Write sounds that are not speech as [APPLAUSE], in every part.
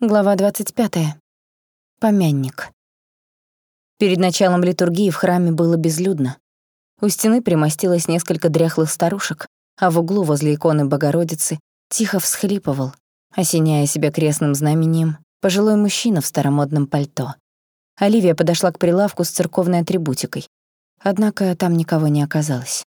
Глава 25. Помянник. Перед началом литургии в храме было безлюдно. У стены примостилось несколько дряхлых старушек, а в углу возле иконы Богородицы тихо всхлипывал, осеняя себя крестным знамением, пожилой мужчина в старомодном пальто. Оливия подошла к прилавку с церковной атрибутикой. Однако там никого не оказалось.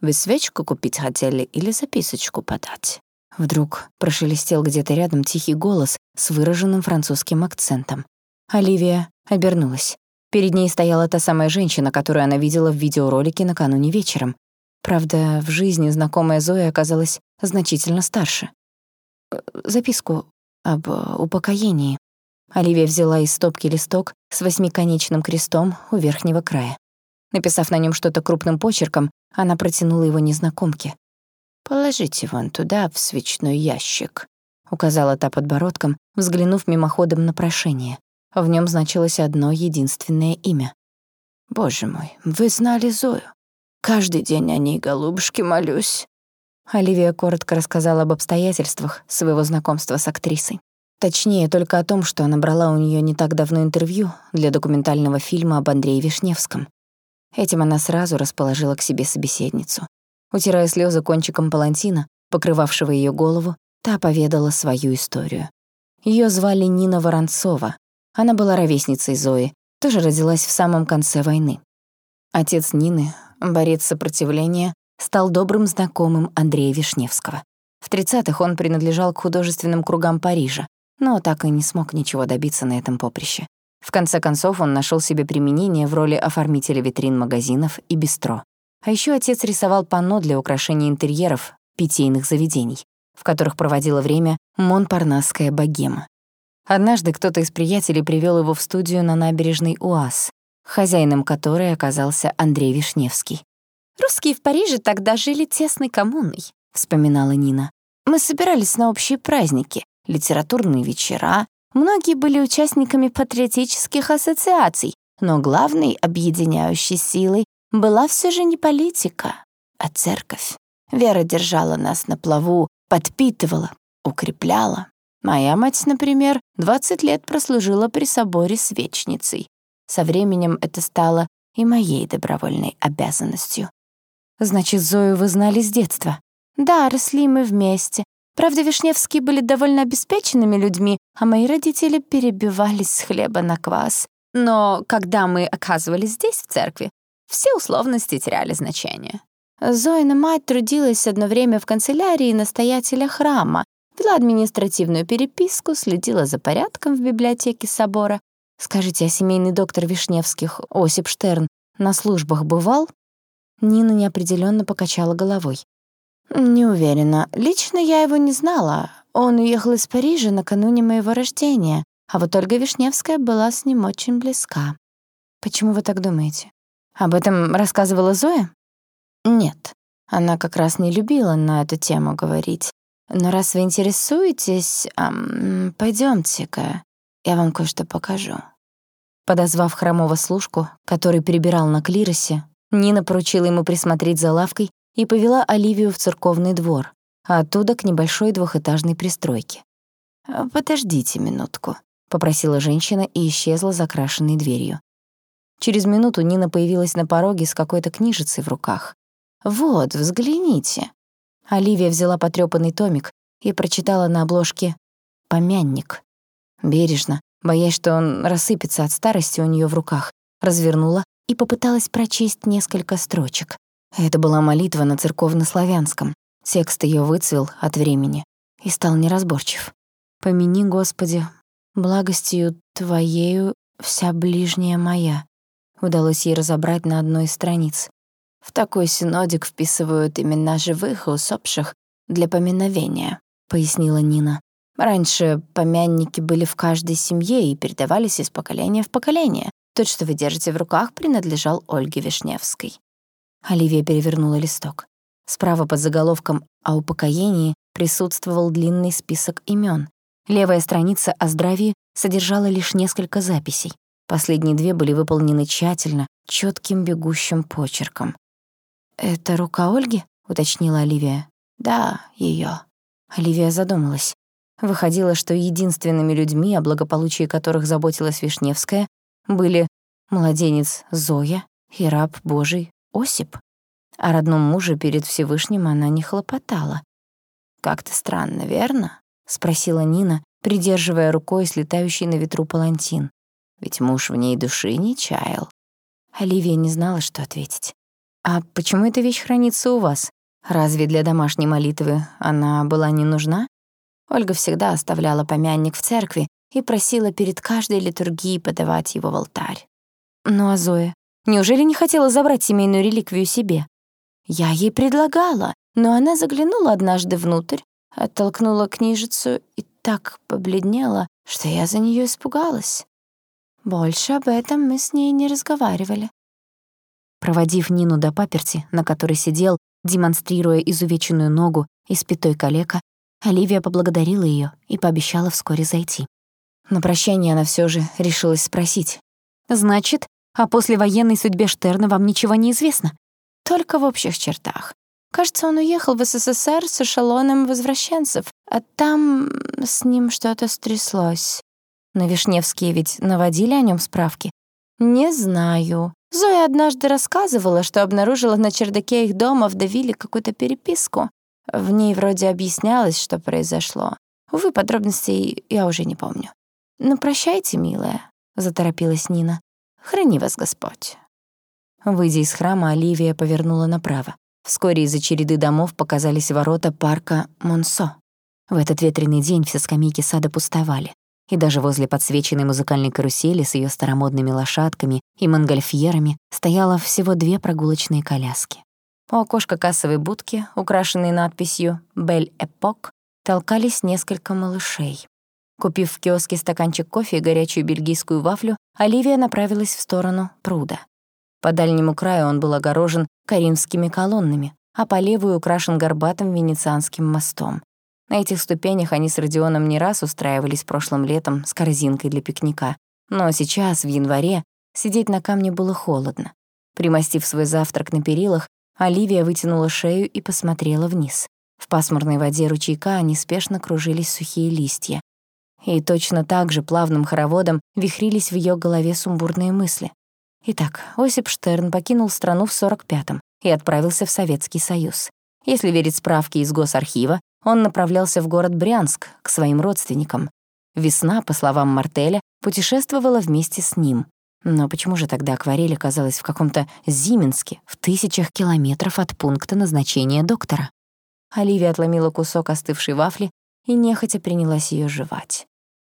«Вы свечку купить хотели или записочку подать?» Вдруг прошелестел где-то рядом тихий голос с выраженным французским акцентом. Оливия обернулась. Перед ней стояла та самая женщина, которую она видела в видеоролике накануне вечером. Правда, в жизни знакомая Зоя оказалась значительно старше. «Э, записку об упокоении. Оливия взяла из стопки листок с восьмиконечным крестом у верхнего края. Написав на нем что-то крупным почерком, она протянула его незнакомке. «Положите вон туда, в свечной ящик», — указала та подбородком, взглянув мимоходом на прошение. В нем значилось одно единственное имя. «Боже мой, вы знали Зою? Каждый день о ней, голубушке, молюсь». Оливия коротко рассказала об обстоятельствах своего знакомства с актрисой. Точнее, только о том, что она брала у нее не так давно интервью для документального фильма об Андрее Вишневском. Этим она сразу расположила к себе собеседницу. Утирая слезы кончиком палантина, покрывавшего ее голову, та поведала свою историю. Ее звали Нина Воронцова. Она была ровесницей Зои, тоже родилась в самом конце войны. Отец Нины, борец сопротивления, стал добрым знакомым Андрея Вишневского. В 30-х он принадлежал к художественным кругам Парижа, но так и не смог ничего добиться на этом поприще. В конце концов, он нашел себе применение в роли оформителя витрин магазинов и бистро. А еще отец рисовал панно для украшения интерьеров питейных заведений, в которых проводила время монпарнасская богема. Однажды кто-то из приятелей привел его в студию на набережной УАЗ, хозяином которой оказался Андрей Вишневский. «Русские в Париже тогда жили тесной коммуной», — вспоминала Нина. «Мы собирались на общие праздники, литературные вечера, многие были участниками патриотических ассоциаций, но главной объединяющей силой была все же не политика, а церковь. Вера держала нас на плаву, подпитывала, укрепляла. Моя мать, например, 20 лет прослужила при соборе свечницей. Со временем это стало и моей добровольной обязанностью. Значит, Зою вы знали с детства? Да, росли мы вместе. Правда, Вишневские были довольно обеспеченными людьми, а мои родители перебивались с хлеба на квас. Но когда мы оказывались здесь, в церкви, все условности теряли значение. Зоина мать трудилась одно время в канцелярии настоятеля храма, вела административную переписку, следила за порядком в библиотеке собора. Скажите, а семейный доктор Вишневских, Осип Штерн, на службах бывал? Нина неопределенно покачала головой. «Не уверена. Лично я его не знала. Он уехал из Парижа накануне моего рождения, а вот Ольга Вишневская была с ним очень близка». «Почему вы так думаете?» Об этом рассказывала Зоя? Нет, она как раз не любила на эту тему говорить. Но раз вы интересуетесь, эм, пойдёмте-ка, я вам кое-что покажу. Подозвав хромого служку, который перебирал на клиросе, Нина поручила ему присмотреть за лавкой и повела Оливию в церковный двор, а оттуда к небольшой двухэтажной пристройке. «Подождите минутку», — попросила женщина и исчезла за крашенной дверью. Через минуту Нина появилась на пороге с какой-то книжицей в руках. «Вот, взгляните». Оливия взяла потрёпанный томик и прочитала на обложке «Помянник». Бережно, боясь, что он рассыпется от старости у неё в руках, развернула и попыталась прочесть несколько строчек. Это была молитва на церковнославянском. Текст её выцвел от времени и стал неразборчив. «Помяни, Господи, благостью Твоею вся ближняя моя, удалось ей разобрать на одной из страниц. В такой синодик вписывают имена живых и усопших для поминовения, пояснила Нина. Раньше помянники были в каждой семье и передавались из поколения в поколение. Тот, что вы держите в руках, принадлежал Ольге Вишневской. Оливия перевернула листок. Справа под заголовком «О упокоении» присутствовал длинный список имен. Левая страница о здравии содержала лишь несколько записей. Последние две были выполнены тщательно, четким бегущим почерком. «Это рука Ольги?» — уточнила Оливия. «Да, ее. Оливия задумалась. Выходило, что единственными людьми, о благополучии которых заботилась Вишневская, были младенец Зоя и раб Божий Осип. О родном муже перед Всевышним она не хлопотала. «Как-то странно, верно?» — спросила Нина, придерживая рукой слетающий на ветру палантин. Ведь муж в ней души не чаял. Оливия не знала, что ответить. «А почему эта вещь хранится у вас? Разве для домашней молитвы она была не нужна?» Ольга всегда оставляла помянник в церкви и просила перед каждой литургией подавать его в алтарь. Ну а Зоя? Неужели не хотела забрать семейную реликвию себе? Я ей предлагала, но она заглянула однажды внутрь, оттолкнула книжицу и так побледнела, что я за нее испугалась. Больше об этом мы с ней не разговаривали. Проводив Нину до паперти, на которой сидел, демонстрируя изувеченную ногу и спитой калека, Оливия поблагодарила ее и пообещала вскоре зайти. На прощание она все же решилась спросить. «Значит, о послевоенной судьбе Штерна вам ничего не известно?» «Только в общих чертах. Кажется, он уехал в СССР с эшелоном возвращенцев, а там с ним что-то стряслось. На Вишневские ведь наводили о нем справки? Не знаю. Зоя однажды рассказывала, что обнаружила на чердаке их дома в Давиле какую-то переписку. В ней вроде объяснялось, что произошло. Увы, подробностей я уже не помню. «Ну, прощайте, милая», — заторопилась Нина. «Храни вас Господь». Выйдя из храма, Оливия повернула направо. Вскоре из-за череды домов показались ворота парка Монсо. В этот ветреный день все скамейки сада пустовали. И даже возле подсвеченной музыкальной карусели с ее старомодными лошадками и монгольфьерами стояло всего две прогулочные коляски. У окошка кассовой будки, украшенной надписью «Бель Эпок», толкались несколько малышей. Купив в киоске стаканчик кофе и горячую бельгийскую вафлю, Оливия направилась в сторону пруда. По дальнему краю он был огорожен каримскими колоннами, а по левую украшен горбатым венецианским мостом. На этих ступенях они с Родионом не раз устраивались прошлым летом с корзинкой для пикника. Но сейчас, в январе, сидеть на камне было холодно. Примостив свой завтрак на перилах, Оливия вытянула шею и посмотрела вниз. В пасмурной воде ручейка неспешно кружились сухие листья. И точно так же плавным хороводом вихрились в ее голове сумбурные мысли. Итак, Осип Штерн покинул страну в 45-м и отправился в Советский Союз. Если верить справке из Госархива, он направлялся в город Брянск к своим родственникам. Весна, по словам Мартеля, путешествовала вместе с ним. Но почему же тогда акварель оказалась в каком-то Зименске, в тысячах километров от пункта назначения доктора? Оливия отломила кусок остывшей вафли и нехотя принялась ее жевать.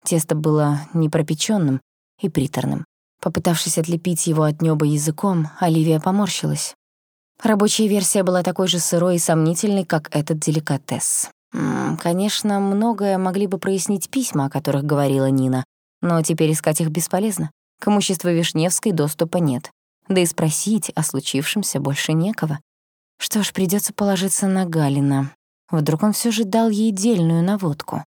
Тесто было непропечённым и приторным. Попытавшись отлепить его от нёба языком, Оливия поморщилась. Рабочая версия была такой же сырой и сомнительной, как этот деликатес. Конечно, многое могли бы прояснить письма, о которых говорила Нина, но теперь искать их бесполезно. К имуществу Вишневской доступа нет. Да и спросить о случившемся больше некого. Что ж, придётся положиться на Галина. Вдруг он всё же дал ей дельную наводку.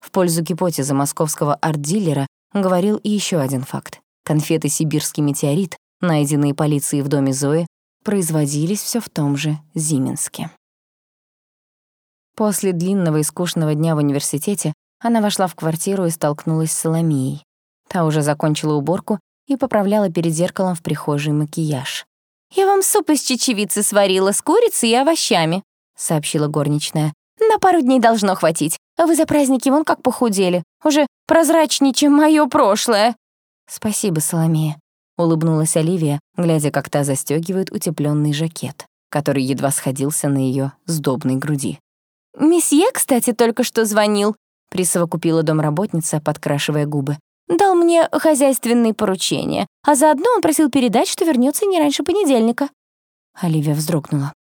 В пользу гипотезы московского арт-дилера говорил и ещё один факт. Конфеты «Сибирский метеорит», найденные полицией в доме Зои, производились всё в том же Зименске. После длинного и скучного дня в университете она вошла в квартиру и столкнулась с Соломией. Та уже закончила уборку и поправляла перед зеркалом в прихожей макияж. «Я вам суп из чечевицы сварила с курицей и овощами», — сообщила горничная. «На пару дней должно хватить, а вы за праздники вон как похудели. Уже прозрачнее, чем моё прошлое». «Спасибо, Соломея», — улыбнулась Оливия, глядя, как та застёгивает утеплённый жакет, который едва сходился на её сдобной груди. «Месье, кстати, только что звонил», — присовокупила домработница, подкрашивая губы. «Дал мне хозяйственные поручения, а заодно он просил передать, что вернётся не раньше понедельника». Оливия вздрогнула.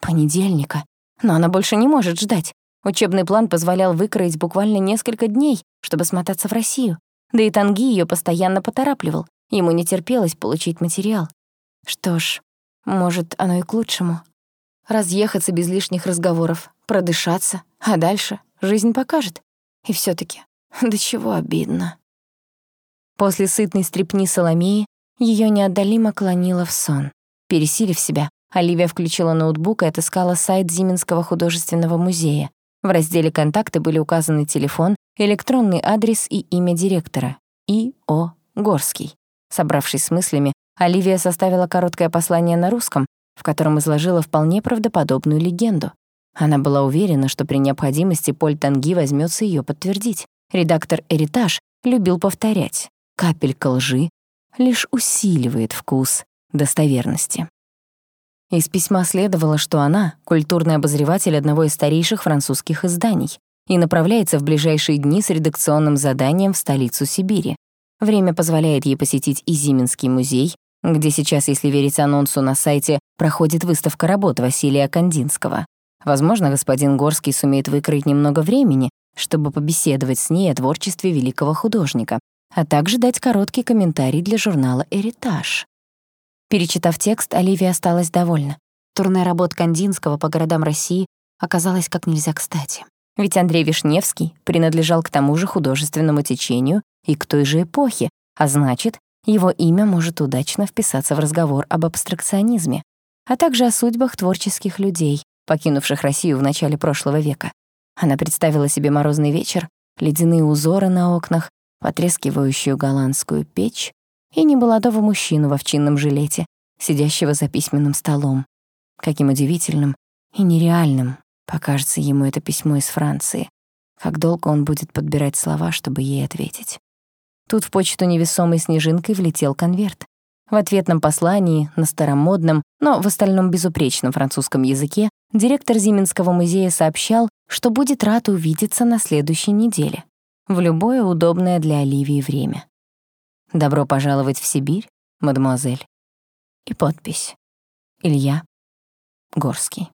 «Понедельника? Но она больше не может ждать. Учебный план позволял выкроить буквально несколько дней, чтобы смотаться в Россию. Да и Танги ее постоянно поторапливал. Ему не терпелось получить материал. Что ж, может, оно и к лучшему. Разъехаться без лишних разговоров, продышаться, а дальше жизнь покажет. И все таки [LAUGHS] до чего обидно. После сытной стрепни Соломеи ее неотдалимо клонило в сон. Пересилив себя, Оливия включила ноутбук и отыскала сайт Зименского художественного музея. В разделе «Контакты» были указаны телефон, электронный адрес и имя директора — И.О. Горский. Собравшись с мыслями, Оливия составила короткое послание на русском, в котором изложила вполне правдоподобную легенду. Она была уверена, что при необходимости Поль Танги возьмется ее подтвердить. Редактор «Эритаж» любил повторять «капелька лжи лишь усиливает вкус достоверности». Из письма следовало, что она — культурный обозреватель одного из старейших французских изданий и направляется в ближайшие дни с редакционным заданием в столицу Сибири. Время позволяет ей посетить и Зименский музей, где сейчас, если верить анонсу на сайте, проходит выставка работ Василия Кандинского. Возможно, господин Горский сумеет выкроить немного времени, чтобы побеседовать с ней о творчестве великого художника, а также дать короткий комментарий для журнала «Эритаж». Перечитав текст, Оливия осталась довольна. Турне работ Кандинского по городам России оказалось как нельзя кстати. Ведь Андрей Вишневский принадлежал к тому же художественному течению и к той же эпохе, а значит, его имя может удачно вписаться в разговор об абстракционизме, а также о судьбах творческих людей, покинувших Россию в начале прошлого века. Она представила себе морозный вечер, ледяные узоры на окнах, потрескивающую голландскую печь и немолодого мужчину в овчинном жилете, сидящего за письменным столом. Каким удивительным и нереальным покажется ему это письмо из Франции. Как долго он будет подбирать слова, чтобы ей ответить. Тут в почту невесомой снежинкой влетел конверт. В ответном послании, на старомодном, но в остальном безупречном французском языке, директор Зименского музея сообщал, что будет рад увидеться на следующей неделе, в любое удобное для Оливии время. «Добро пожаловать в Сибирь, мадемуазель». И подпись. Илья Горский.